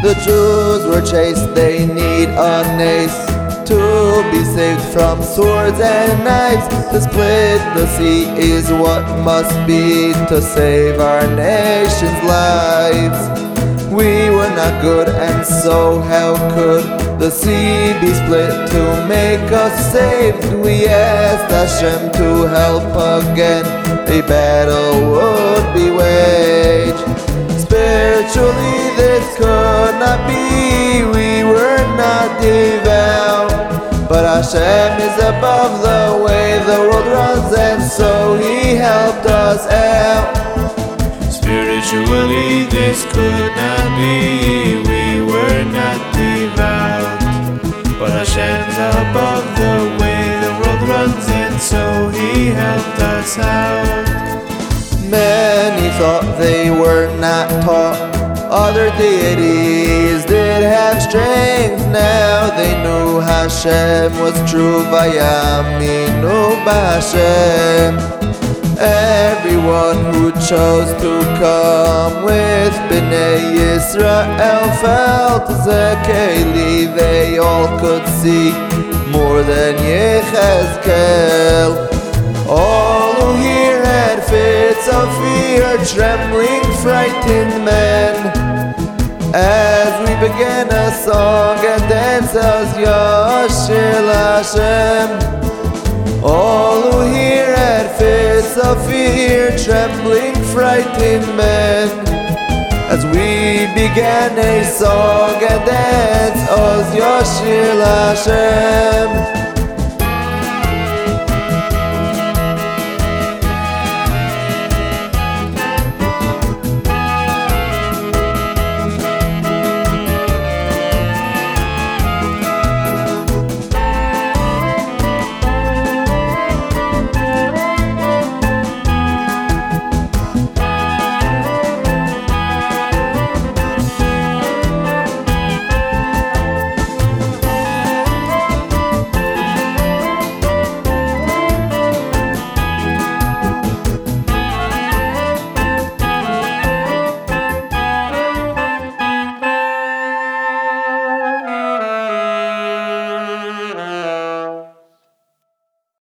The Jews were chased, they need a nace to be saved from swords and knives. To split the sea is what must be to save our nation's lives. We were not good, and so how could the sea be split to make us saved? We asked Hashem to help again. A battle would be waged. Spiritually, this could be. We were not devout. But Hashem is above the way the world runs, and so He helped us out. Spiritually, this could not be. We were not devout. But Hashem's above the way the world runs, and so He helped us out. Many thought they were not taught. Other deities Hashem was true. Vayaminu Hashem. Everyone who chose to come with Bnei Yisrael felt Zekeli. They all could see more than Yechezkel. All who hear had fits of fear, trembling, frightened men. As we began a song and dance as Yashir Hashem. All who hear had fits of fear, trembling, frightened men. As we began a song and dance, Oz Yashir Hashem.